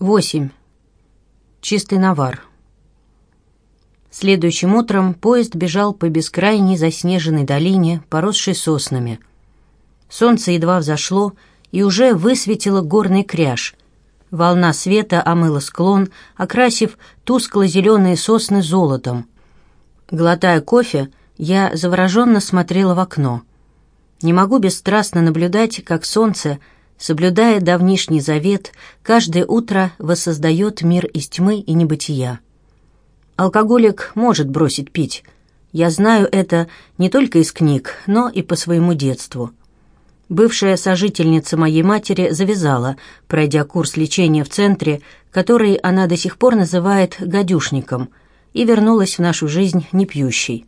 8. Чистый навар. Следующим утром поезд бежал по бескрайней заснеженной долине, поросшей соснами. Солнце едва взошло и уже высветило горный кряж. Волна света омыла склон, окрасив тускло-зеленые сосны золотом. Глотая кофе, я завороженно смотрела в окно. Не могу бесстрастно наблюдать, как солнце — соблюдая давнишний завет, каждое утро воссоздает мир из тьмы и небытия. Алкоголик может бросить пить. Я знаю это не только из книг, но и по своему детству. Бывшая сожительница моей матери завязала, пройдя курс лечения в центре, который она до сих пор называет «гадюшником», и вернулась в нашу жизнь непьющей.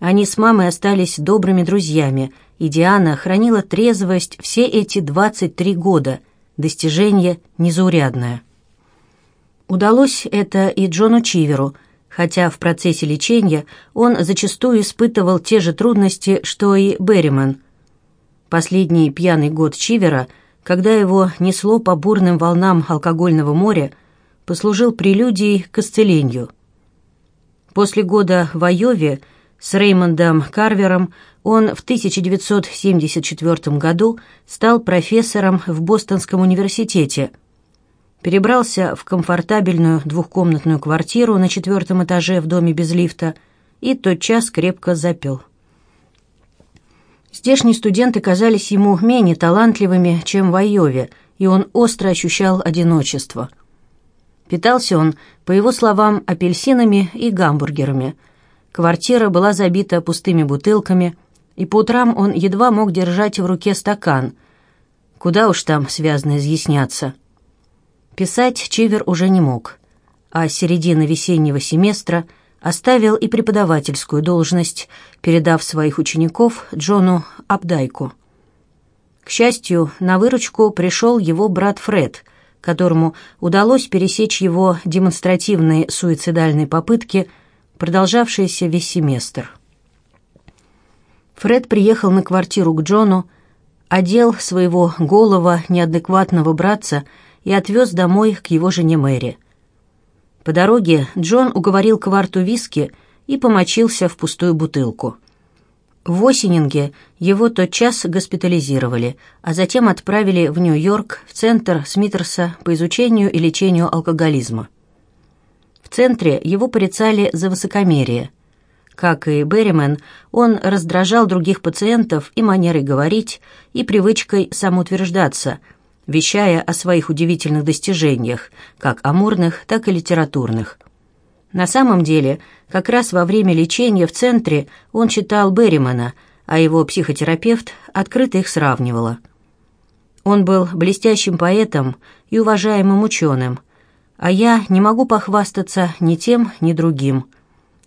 Они с мамой остались добрыми друзьями – и Диана хранила трезвость все эти 23 года, достижение незаурядное. Удалось это и Джону Чиверу, хотя в процессе лечения он зачастую испытывал те же трудности, что и Берриман. Последний пьяный год Чивера, когда его несло по бурным волнам алкогольного моря, послужил прелюдией к исцелению. После года в Айове с Реймондом Карвером он в 1974 году стал профессором в Бостонском университете. Перебрался в комфортабельную двухкомнатную квартиру на четвертом этаже в доме без лифта и тотчас крепко запил. Здешние студенты казались ему менее талантливыми, чем в Айове, и он остро ощущал одиночество. Питался он, по его словам, апельсинами и гамбургерами – Квартира была забита пустыми бутылками, и по утрам он едва мог держать в руке стакан. Куда уж там связано изъясняться. Писать Чивер уже не мог, а с середины весеннего семестра оставил и преподавательскую должность, передав своих учеников Джону Абдайку. К счастью, на выручку пришел его брат Фред, которому удалось пересечь его демонстративные суицидальные попытки – продолжавшееся весь семестр. Фред приехал на квартиру к Джону, одел своего голого, неадекватного братца и отвез домой к его жене Мэри. По дороге Джон уговорил кварту виски и помочился в пустую бутылку. В Осенинге его тотчас госпитализировали, а затем отправили в Нью-Йорк в центр Смитерса по изучению и лечению алкоголизма. В центре его порицали за высокомерие. Как и Берримен, он раздражал других пациентов и манерой говорить, и привычкой самоутверждаться, вещая о своих удивительных достижениях, как амурных, так и литературных. На самом деле, как раз во время лечения в центре он читал Берримена, а его психотерапевт открыто их сравнивала. Он был блестящим поэтом и уважаемым ученым – а я не могу похвастаться ни тем, ни другим.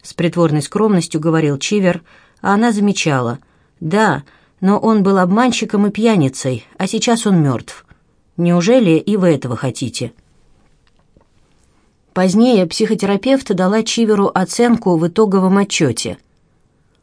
С притворной скромностью говорил Чивер, а она замечала. Да, но он был обманщиком и пьяницей, а сейчас он мертв. Неужели и вы этого хотите? Позднее психотерапевт дала Чиверу оценку в итоговом отчете.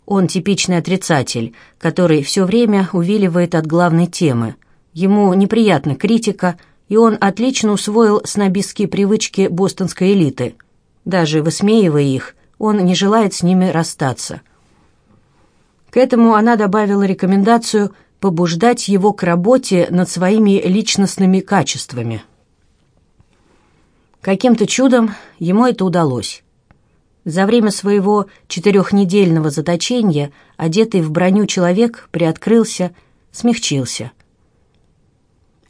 Он типичный отрицатель, который все время увиливает от главной темы. Ему неприятна критика, и он отлично усвоил снобистские привычки бостонской элиты. Даже высмеивая их, он не желает с ними расстаться. К этому она добавила рекомендацию побуждать его к работе над своими личностными качествами. Каким-то чудом ему это удалось. За время своего четырехнедельного заточения одетый в броню человек приоткрылся, смягчился –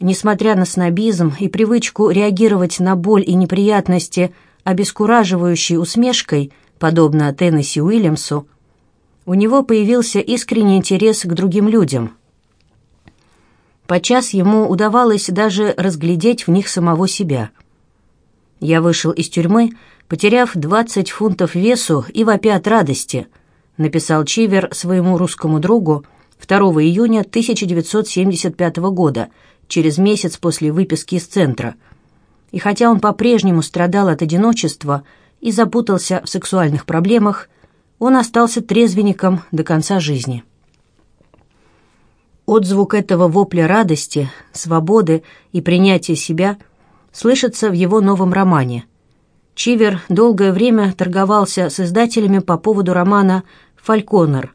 Несмотря на снобизм и привычку реагировать на боль и неприятности обескураживающей усмешкой, подобно Теннесси Уильямсу, у него появился искренний интерес к другим людям. Подчас ему удавалось даже разглядеть в них самого себя. «Я вышел из тюрьмы, потеряв 20 фунтов весу и вопя от радости», написал Чивер своему русскому другу 2 июня 1975 года – через месяц после выписки из центра. И хотя он по-прежнему страдал от одиночества и запутался в сексуальных проблемах, он остался трезвенником до конца жизни. Отзвук этого вопля радости, свободы и принятия себя слышится в его новом романе. Чивер долгое время торговался с издателями по поводу романа «Фальконер».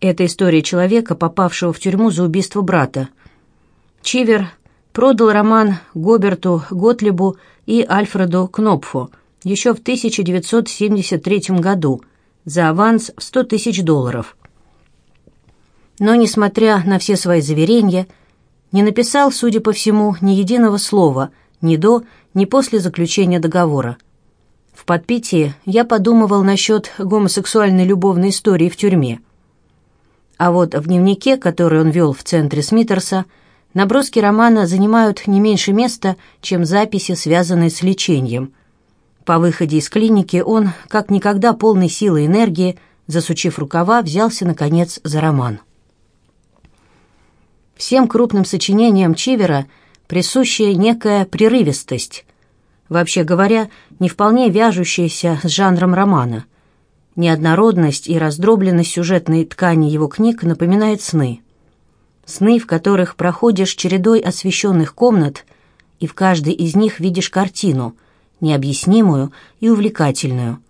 Это история человека, попавшего в тюрьму за убийство брата. Чивер продал роман Гоберту Готлибу и Альфреду Кнопфу еще в 1973 году за аванс в 100 тысяч долларов. Но, несмотря на все свои заверения, не написал, судя по всему, ни единого слова ни до, ни после заключения договора. В подпитии я подумывал насчет гомосексуальной любовной истории в тюрьме. А вот в дневнике, который он вел в центре Смитерса, Наброски романа занимают не меньше места, чем записи, связанные с лечением. По выходе из клиники он, как никогда полной силы и энергии, засучив рукава, взялся, наконец, за роман. Всем крупным сочинениям Чивера присущая некая прерывистость, вообще говоря, не вполне вяжущаяся с жанром романа. Неоднородность и раздробленность сюжетной ткани его книг напоминает сны – Сны, в которых проходишь чередой освещенных комнат, и в каждой из них видишь картину, необъяснимую и увлекательную.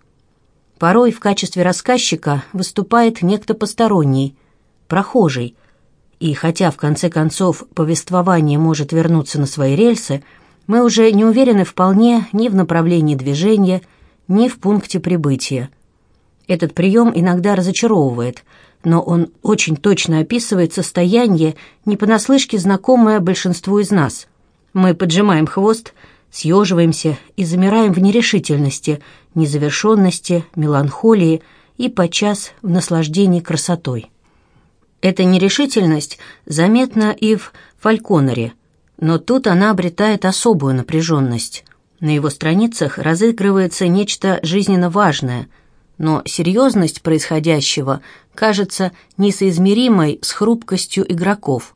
Порой в качестве рассказчика выступает некто посторонний, прохожий, и хотя в конце концов повествование может вернуться на свои рельсы, мы уже не уверены вполне ни в направлении движения, ни в пункте прибытия. Этот прием иногда разочаровывает – но он очень точно описывает состояние, не понаслышке знакомое большинству из нас. Мы поджимаем хвост, съеживаемся и замираем в нерешительности, незавершенности, меланхолии и подчас в наслаждении красотой. Эта нерешительность заметна и в Фальконере, но тут она обретает особую напряженность. На его страницах разыгрывается нечто жизненно важное – но серьезность происходящего кажется несоизмеримой с хрупкостью игроков.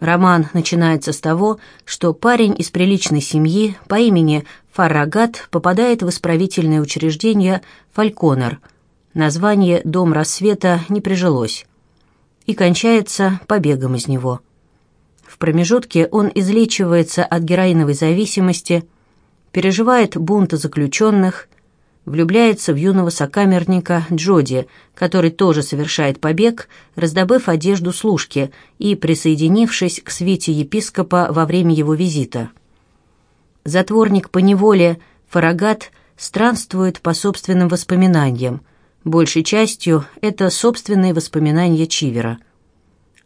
Роман начинается с того, что парень из приличной семьи по имени Фаррагат попадает в исправительное учреждение «Фальконер». Название «Дом рассвета» не прижилось. И кончается побегом из него. В промежутке он излечивается от героиновой зависимости, переживает бунт заключенных – влюбляется в юного сокамерника Джоди, который тоже совершает побег, раздобыв одежду служки и присоединившись к свите епископа во время его визита. Затворник по неволе Фарагат странствует по собственным воспоминаниям. Большей частью это собственные воспоминания Чивера.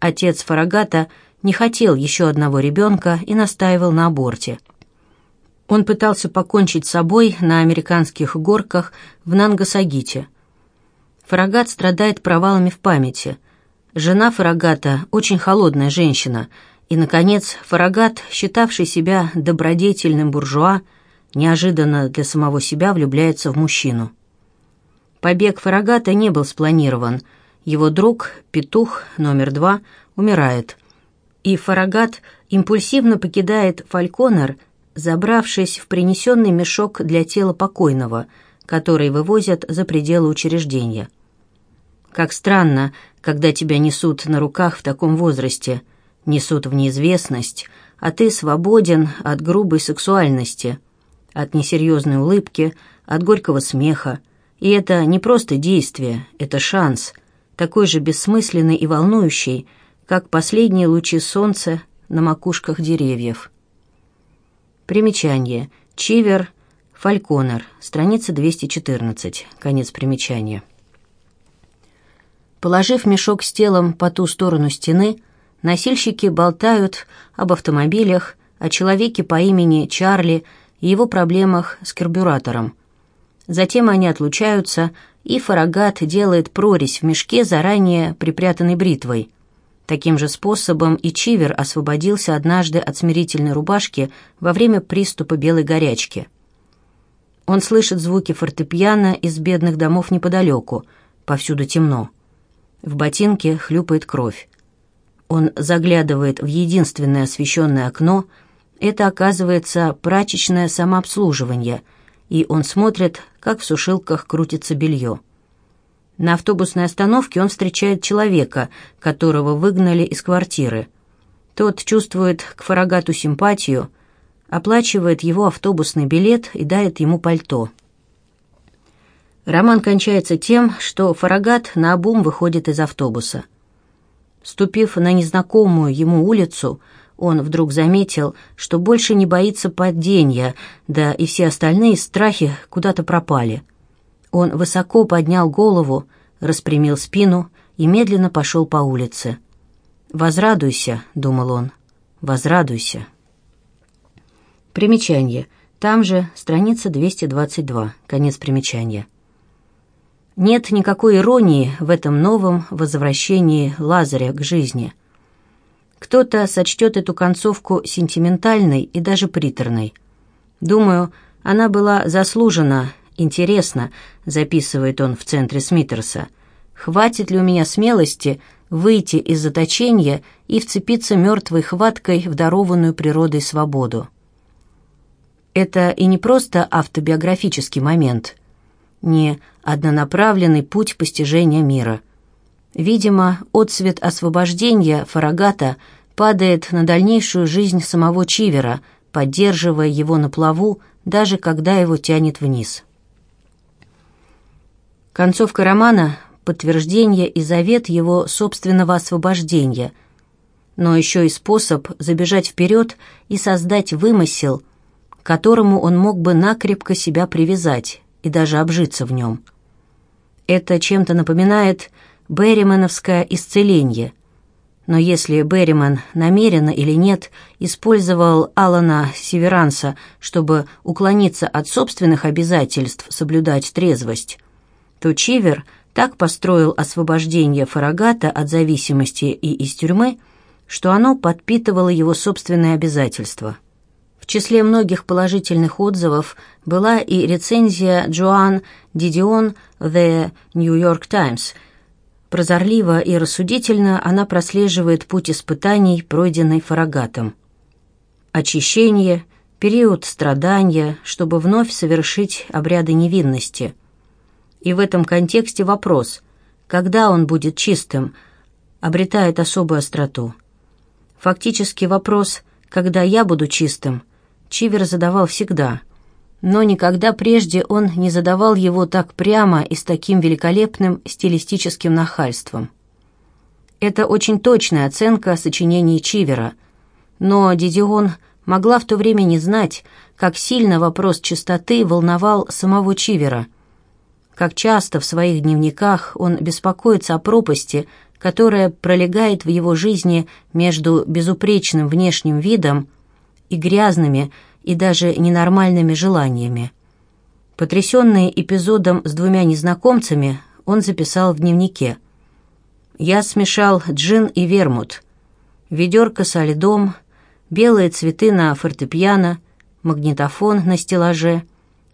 Отец Фарагата не хотел еще одного ребенка и настаивал на аборте – он пытался покончить с собой на американских горках в Нангасагите. Фарагат страдает провалами в памяти. Жена Фарагата очень холодная женщина, и, наконец, Фарагат, считавший себя добродетельным буржуа, неожиданно для самого себя влюбляется в мужчину. Побег Фарагата не был спланирован. Его друг, петух номер два, умирает. И Фарагат импульсивно покидает Фальконер – забравшись в принесенный мешок для тела покойного, который вывозят за пределы учреждения. Как странно, когда тебя несут на руках в таком возрасте, несут в неизвестность, а ты свободен от грубой сексуальности, от несерьезной улыбки, от горького смеха. И это не просто действие, это шанс, такой же бессмысленный и волнующий, как последние лучи солнца на макушках деревьев. Примечание. Чивер, Фальконер, страница 214, конец примечания. Положив мешок с телом по ту сторону стены, носильщики болтают об автомобилях, о человеке по имени Чарли и его проблемах с карбюратором. Затем они отлучаются, и Фарагат делает прорезь в мешке, заранее припрятанной бритвой – Таким же способом и Чивер освободился однажды от смирительной рубашки во время приступа белой горячки. Он слышит звуки фортепиано из бедных домов неподалеку, повсюду темно. В ботинке хлюпает кровь. Он заглядывает в единственное освещенное окно, это оказывается прачечное самообслуживание, и он смотрит, как в сушилках крутится белье. На автобусной остановке он встречает человека, которого выгнали из квартиры. Тот чувствует к Фарагату симпатию, оплачивает его автобусный билет и дает ему пальто. Роман кончается тем, что Фарагат наобум выходит из автобуса. Ступив на незнакомую ему улицу, он вдруг заметил, что больше не боится падения, да и все остальные страхи куда-то пропали. Он высоко поднял голову, распрямил спину и медленно пошел по улице. «Возрадуйся», — думал он, — «возрадуйся». Примечание. Там же страница 222, конец примечания. Нет никакой иронии в этом новом возвращении Лазаря к жизни. Кто-то сочтет эту концовку сентиментальной и даже приторной. Думаю, она была заслужена, интересна, записывает он в центре Смитерса. Хватит ли у меня смелости выйти из заточения и вцепиться мертвой хваткой в дарованную природой свободу? Это и не просто автобиографический момент – не однонаправленный путь постижения мира. Видимо, отцвет освобождения Фарагата падает на дальнейшую жизнь самого Чивера, поддерживая его на плаву, даже когда его тянет вниз. Концовка романа — подтверждение и завет его собственного освобождения, но еще и способ забежать вперед и создать вымысел, к которому он мог бы накрепко себя привязать, и даже обжиться в нем. Это чем-то напоминает Берримановское исцеление. Но если Берриман намеренно или нет использовал Алана Северанса, чтобы уклониться от собственных обязательств соблюдать трезвость, то Чивер так построил освобождение Фарагата от зависимости и из тюрьмы, что оно подпитывало его собственные обязательства. В числе многих положительных отзывов была и рецензия Джоан Дидион The New York Times. Прозорливо и рассудительно она прослеживает путь испытаний, пройденный Фарагатом. Очищение, период страдания, чтобы вновь совершить обряды невинности. И в этом контексте вопрос, когда он будет чистым, обретает особую остроту. Фактически вопрос «когда я буду чистым» Чивер задавал всегда, но никогда прежде он не задавал его так прямо и с таким великолепным стилистическим нахальством. Это очень точная оценка сочинений Чивера, но Дидион могла в то время не знать, как сильно вопрос чистоты волновал самого Чивера. Как часто в своих дневниках он беспокоится о пропасти, которая пролегает в его жизни между безупречным внешним видом и грязными, и даже ненормальными желаниями. Потрясенный эпизодом с двумя незнакомцами, он записал в дневнике. «Я смешал джин и вермут, ведерко со льдом, белые цветы на фортепиано, магнитофон на стеллаже.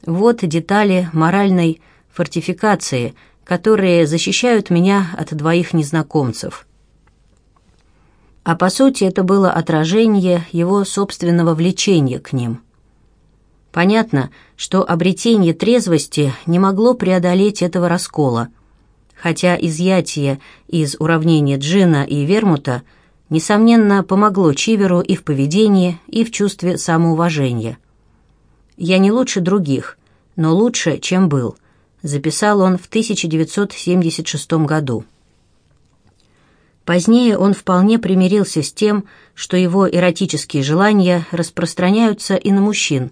Вот детали моральной фортификации, которые защищают меня от двоих незнакомцев». А по сути это было отражение его собственного влечения к ним. Понятно, что обретение трезвости не могло преодолеть этого раскола, хотя изъятие из уравнения Джина и Вермута несомненно помогло Чиверу и в поведении, и в чувстве самоуважения. «Я не лучше других, но лучше, чем был», записал он в 1976 году. Позднее он вполне примирился с тем, что его эротические желания распространяются и на мужчин,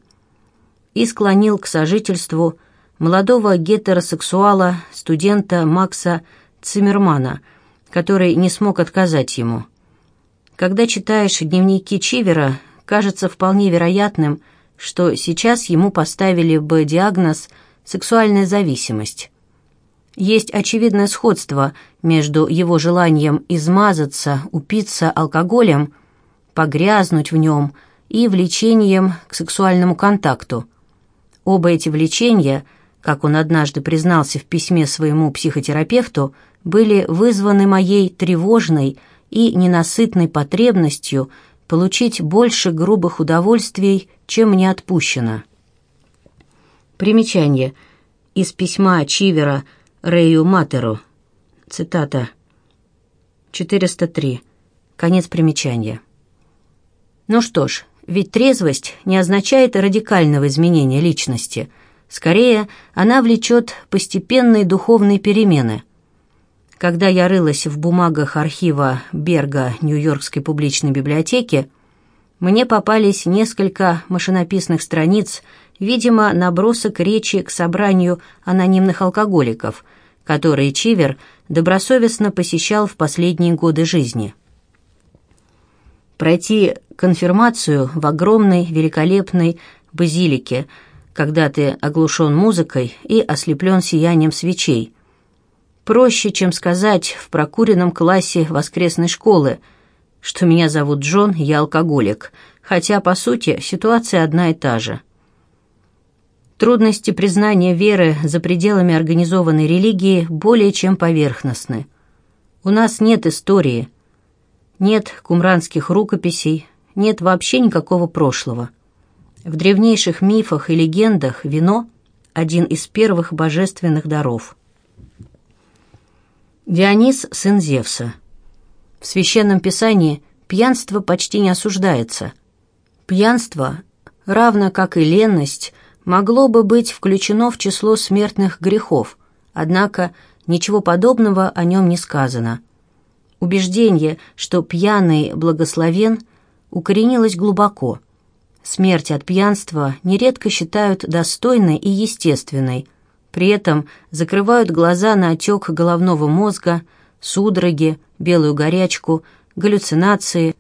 и склонил к сожительству молодого гетеросексуала, студента Макса Циммермана, который не смог отказать ему. Когда читаешь дневники Чивера, кажется вполне вероятным, что сейчас ему поставили бы диагноз «сексуальная зависимость». Есть очевидное сходство между его желанием измазаться, упиться алкоголем, погрязнуть в нем и влечением к сексуальному контакту. Оба эти влечения, как он однажды признался в письме своему психотерапевту, были вызваны моей тревожной и ненасытной потребностью получить больше грубых удовольствий, чем мне отпущено. Примечание. Из письма Чивера Рэю Матеру. Цитата. 403. Конец примечания. Ну что ж, Ведь трезвость не означает радикального изменения личности. Скорее, она влечет постепенные духовные перемены. Когда я рылась в бумагах архива Берга Нью-Йоркской публичной библиотеки, мне попались несколько машинописных страниц, видимо, набросок речи к собранию анонимных алкоголиков, которые Чивер добросовестно посещал в последние годы жизни. Пройти конфирмацию в огромной, великолепной базилике, когда ты оглушен музыкой и ослеплен сиянием свечей. Проще, чем сказать в прокуренном классе воскресной школы – что меня зовут Джон, я алкоголик, хотя, по сути, ситуация одна и та же. Трудности признания веры за пределами организованной религии более чем поверхностны. У нас нет истории, нет кумранских рукописей, нет вообще никакого прошлого. В древнейших мифах и легендах вино – один из первых божественных даров. Дионис – сын Зевса – в Священном Писании пьянство почти не осуждается. Пьянство, равно как и ленность, могло бы быть включено в число смертных грехов, однако ничего подобного о нем не сказано. Убеждение, что пьяный благословен, укоренилось глубоко. Смерть от пьянства нередко считают достойной и естественной, при этом закрывают глаза на отек головного мозга, судороги, белую горячку, галлюцинации,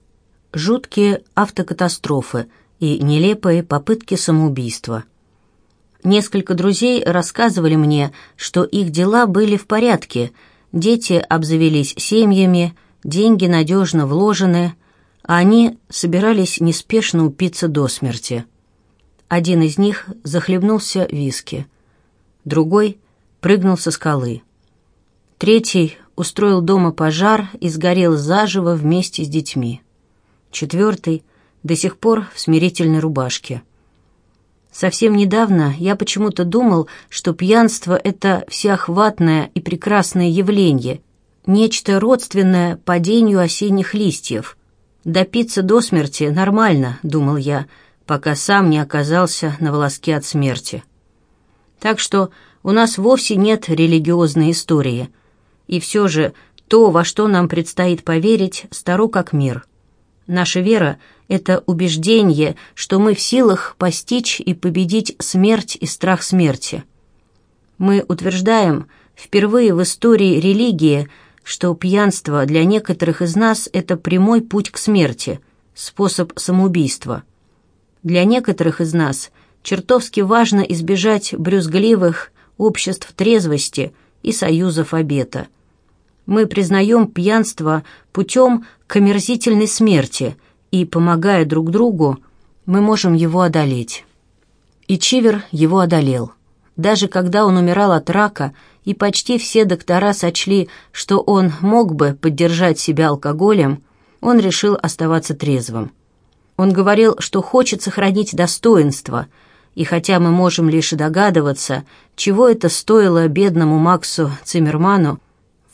жуткие автокатастрофы и нелепые попытки самоубийства. Несколько друзей рассказывали мне, что их дела были в порядке, дети обзавелись семьями, деньги надежно вложены, а они собирались неспешно упиться до смерти. Один из них захлебнулся виски, другой прыгнул со скалы. Третий устроил дома пожар и сгорел заживо вместе с детьми. Четвертый до сих пор в смирительной рубашке. Совсем недавно я почему-то думал, что пьянство — это всеохватное и прекрасное явление, нечто родственное падению осенних листьев. Допиться до смерти нормально, думал я, пока сам не оказался на волоске от смерти. Так что у нас вовсе нет религиозной истории — и все же то, во что нам предстоит поверить, старо как мир. Наша вера — это убеждение, что мы в силах постичь и победить смерть и страх смерти. Мы утверждаем впервые в истории религии, что пьянство для некоторых из нас — это прямой путь к смерти, способ самоубийства. Для некоторых из нас чертовски важно избежать брюзгливых обществ трезвости и союзов обета — мы признаем пьянство путем к омерзительной смерти, и, помогая друг другу, мы можем его одолеть. И Чивер его одолел. Даже когда он умирал от рака, и почти все доктора сочли, что он мог бы поддержать себя алкоголем, он решил оставаться трезвым. Он говорил, что хочет сохранить достоинство, и хотя мы можем лишь догадываться, чего это стоило бедному Максу Циммерману,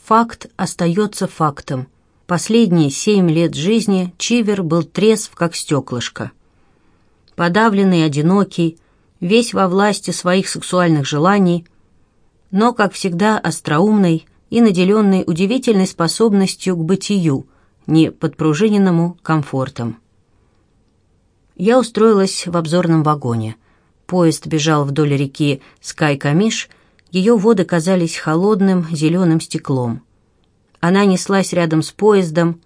Факт остается фактом. Последние семь лет жизни Чивер был трезв, как стеклышко. Подавленный, одинокий, весь во власти своих сексуальных желаний, но, как всегда, остроумный и наделенный удивительной способностью к бытию, не подпружиненному комфортом. Я устроилась в обзорном вагоне. Поезд бежал вдоль реки Скай-Камиш — ее воды казались холодным зеленым стеклом. Она неслась рядом с поездом,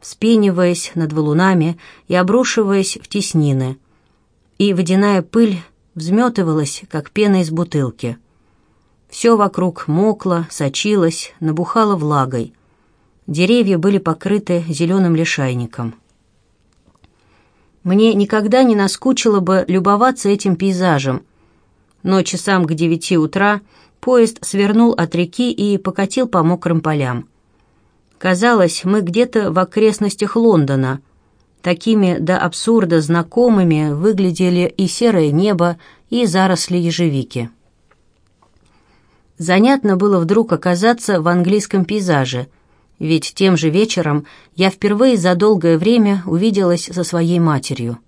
вспениваясь над валунами и обрушиваясь в теснины. И водяная пыль взметывалась, как пена из бутылки. Все вокруг мокло, сочилось, набухало влагой. Деревья были покрыты зеленым лишайником. Мне никогда не наскучило бы любоваться этим пейзажем, но часам к девяти утра Поезд свернул от реки и покатил по мокрым полям. Казалось, мы где-то в окрестностях Лондона. Такими до абсурда знакомыми выглядели и серое небо, и заросли ежевики. Занятно было вдруг оказаться в английском пейзаже, ведь тем же вечером я впервые за долгое время увиделась со своей матерью.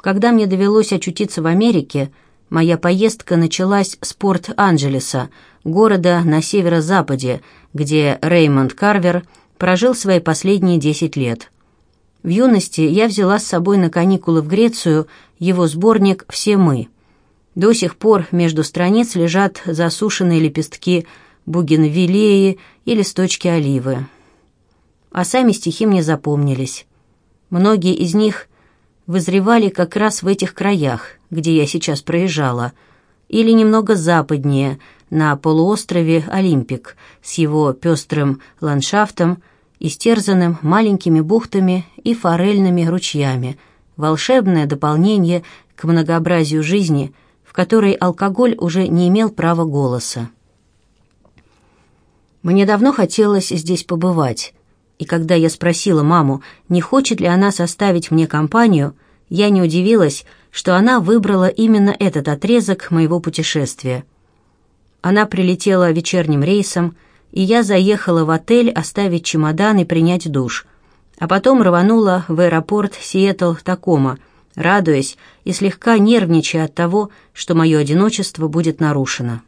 Когда мне довелось очутиться в Америке, моя поездка началась с Порт-Анджелеса, города на северо-западе, где Реймонд Карвер прожил свои последние десять лет. В юности я взяла с собой на каникулы в Грецию его сборник «Все мы». До сих пор между страниц лежат засушенные лепестки бугенвиллеи и листочки оливы. А сами стихи мне запомнились. Многие из них вызревали как раз в этих краях, где я сейчас проезжала, или немного западнее, на полуострове Олимпик, с его пестрым ландшафтом, истерзанным маленькими бухтами и форельными ручьями, волшебное дополнение к многообразию жизни, в которой алкоголь уже не имел права голоса. Мне давно хотелось здесь побывать, и когда я спросила маму, не хочет ли она составить мне компанию, я не удивилась, что она выбрала именно этот отрезок моего путешествия. Она прилетела вечерним рейсом, и я заехала в отель оставить чемодан и принять душ, а потом рванула в аэропорт Сиэтл-Такома, радуясь и слегка нервничая от того, что мое одиночество будет нарушено.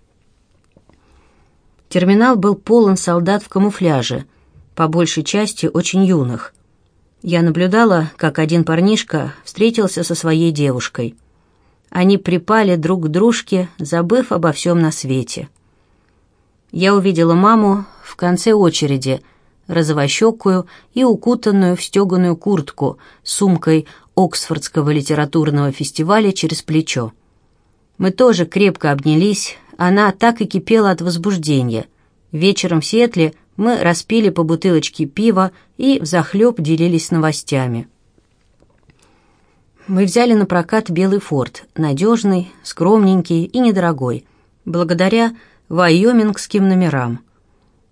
Терминал был полон солдат в камуфляже, по большей части очень юных. Я наблюдала, как один парнишка встретился со своей девушкой. Они припали друг к дружке, забыв обо всем на свете. Я увидела маму в конце очереди, розовощекую и укутанную в стеганую куртку с сумкой Оксфордского литературного фестиваля через плечо. Мы тоже крепко обнялись, она так и кипела от возбуждения. Вечером в Сиэтле мы распили по бутылочке пива и взахлеб делились новостями. Мы взяли на прокат белый форт, надежный, скромненький и недорогой, благодаря вайомингским номерам.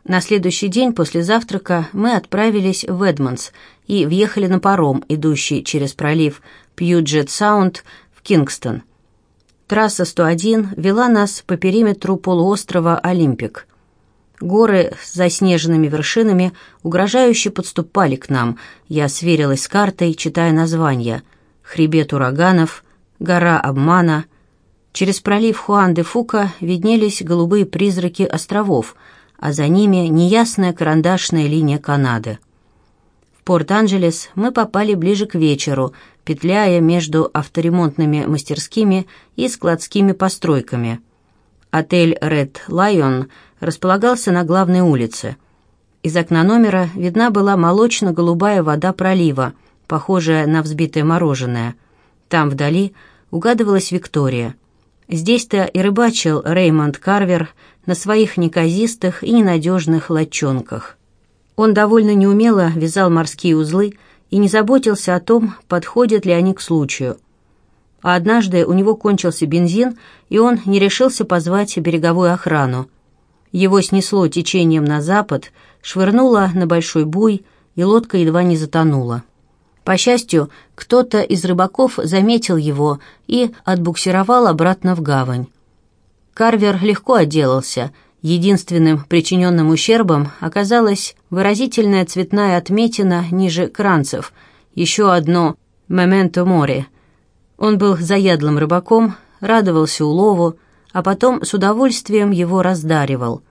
На следующий день после завтрака мы отправились в Эдмонс и въехали на паром, идущий через пролив Пьюджет-Саунд в Кингстон. Трасса 101 вела нас по периметру полуострова Олимпик. Горы с заснеженными вершинами угрожающе подступали к нам. Я сверилась с картой, читая названия. «Хребет ураганов», «Гора обмана», Через пролив Хуан-де-Фука виднелись голубые призраки островов, а за ними неясная карандашная линия Канады. В Порт-Анджелес мы попали ближе к вечеру, петляя между авторемонтными мастерскими и складскими постройками. Отель «Ред Лайон» располагался на главной улице. Из окна номера видна была молочно-голубая вода пролива, похожая на взбитое мороженое. Там вдали угадывалась Виктория — Здесь-то и рыбачил Реймонд Карвер на своих неказистых и ненадежных лодчонках. Он довольно неумело вязал морские узлы и не заботился о том, подходят ли они к случаю. А однажды у него кончился бензин, и он не решился позвать береговую охрану. Его снесло течением на запад, швырнуло на большой буй, и лодка едва не затонула. По счастью, кто-то из рыбаков заметил его и отбуксировал обратно в гавань. Карвер легко отделался. Единственным причиненным ущербом оказалась выразительная цветная отметина ниже кранцев, еще одно «мементо море». Он был заядлым рыбаком, радовался улову, а потом с удовольствием его раздаривал.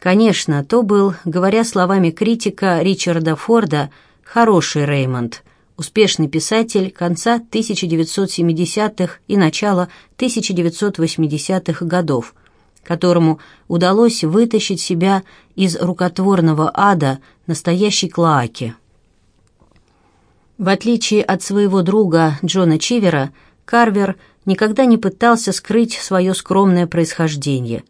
Конечно, то был, говоря словами критика Ричарда Форда, хороший Реймонд — успешный писатель конца 1970-х и начала 1980-х годов, которому удалось вытащить себя из рукотворного ада настоящей клоаки. В отличие от своего друга Джона Чивера, Карвер никогда не пытался скрыть свое скромное происхождение.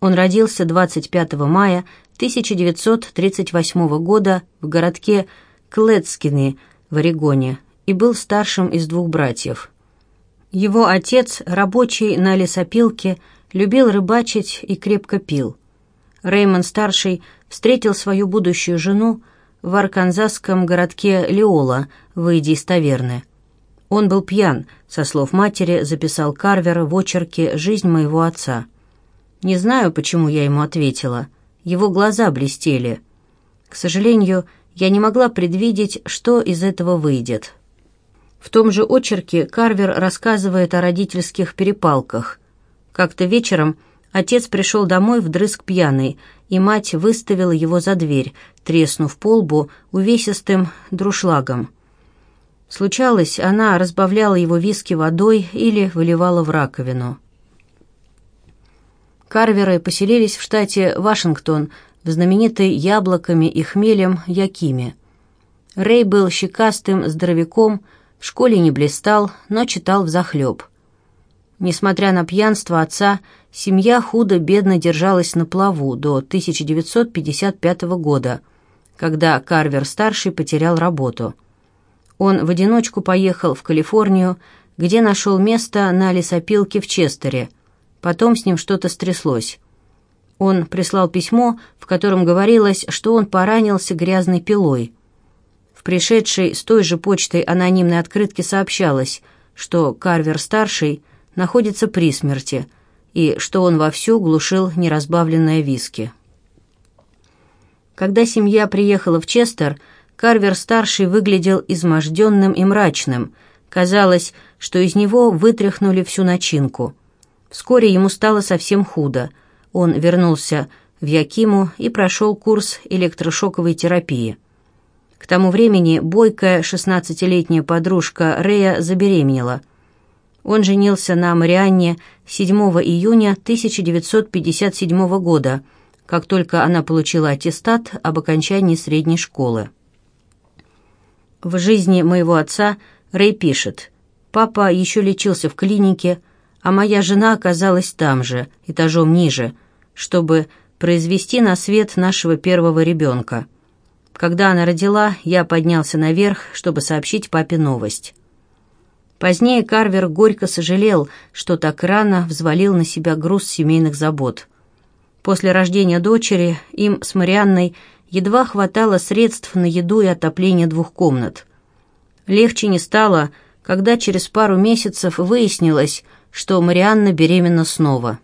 Он родился 25 мая 1938 года в городке Клецкины в Орегоне и был старшим из двух братьев. Его отец, рабочий на лесопилке, любил рыбачить и крепко пил. Реймон-старший встретил свою будущую жену в арканзасском городке Леола, выйдя из таверны. Он был пьян, со слов матери записал Карвер в очерке «Жизнь моего отца». Не знаю, почему я ему ответила. Его глаза блестели. К сожалению, я не могла предвидеть, что из этого выйдет. В том же очерке Карвер рассказывает о родительских перепалках. Как-то вечером отец пришел домой вдрызг пьяный, и мать выставила его за дверь, треснув по лбу увесистым друшлагом. Случалось, она разбавляла его виски водой или выливала в раковину. Карверы поселились в штате Вашингтон, в знаменитой яблоками и хмелем Якиме. Рэй был щекастым здоровяком, в школе не блистал, но читал взахлеб. Несмотря на пьянство отца, семья худо-бедно держалась на плаву до 1955 года, когда Карвер-старший потерял работу. Он в одиночку поехал в Калифорнию, где нашел место на лесопилке в Честере. Потом с ним что-то стряслось. Он прислал письмо, в котором говорилось, что он поранился грязной пилой – в пришедшей с той же почтой анонимной открытке сообщалось, что Карвер-старший находится при смерти и что он вовсю глушил неразбавленное виски. Когда семья приехала в Честер, Карвер-старший выглядел изможденным и мрачным. Казалось, что из него вытряхнули всю начинку. Вскоре ему стало совсем худо. Он вернулся в Якиму и прошел курс электрошоковой терапии. К тому времени бойкая шестнадцатилетняя подружка Рея забеременела. Он женился на Марианне 7 июня 1957 года, как только она получила аттестат об окончании средней школы. В жизни моего отца Рэй пишет, «Папа еще лечился в клинике, а моя жена оказалась там же, этажом ниже, чтобы произвести на свет нашего первого ребенка». Когда она родила, я поднялся наверх, чтобы сообщить папе новость. Позднее Карвер горько сожалел, что так рано взвалил на себя груз семейных забот. После рождения дочери им с Марианной едва хватало средств на еду и отопление двух комнат. Легче не стало, когда через пару месяцев выяснилось, что Марианна беременна снова.